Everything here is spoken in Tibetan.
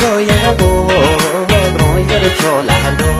go ya go go go go go go go go go go